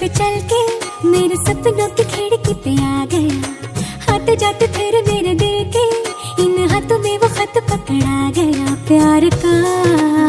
पे चल के मेरे सपनों की खिड़की पे आ गया हाथ जाते फिर मेरे दिल के इन हाथों में वो खत पकड़ा गया। प्यार का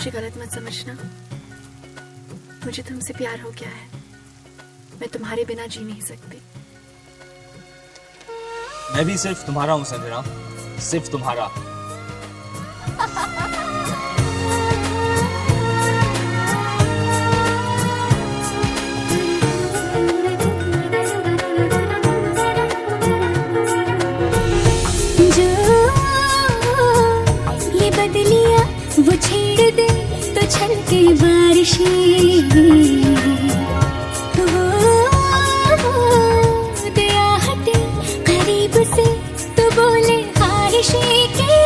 मुझे गलत मत समझना। मुझे तुमसे प्यार हो गया है। मैं तुम्हारे बिना जी नहीं सकती। मैं भी सिर्फ़ तुम्हारा हूँ संजना सिर्फ़ तुम्हारा। बारिशें तो बोले बारिशें के।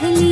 पहली